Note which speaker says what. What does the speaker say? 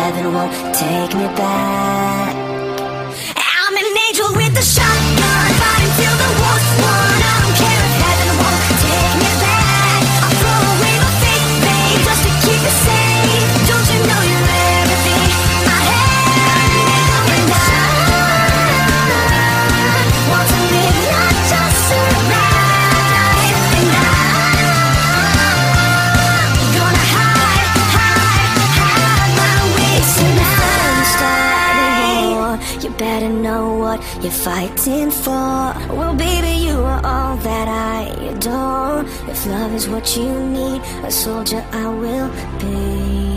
Speaker 1: heaven won't take me back. You're fighting for. Well, baby, you are all that I adore. If love is what you need, a soldier I will be.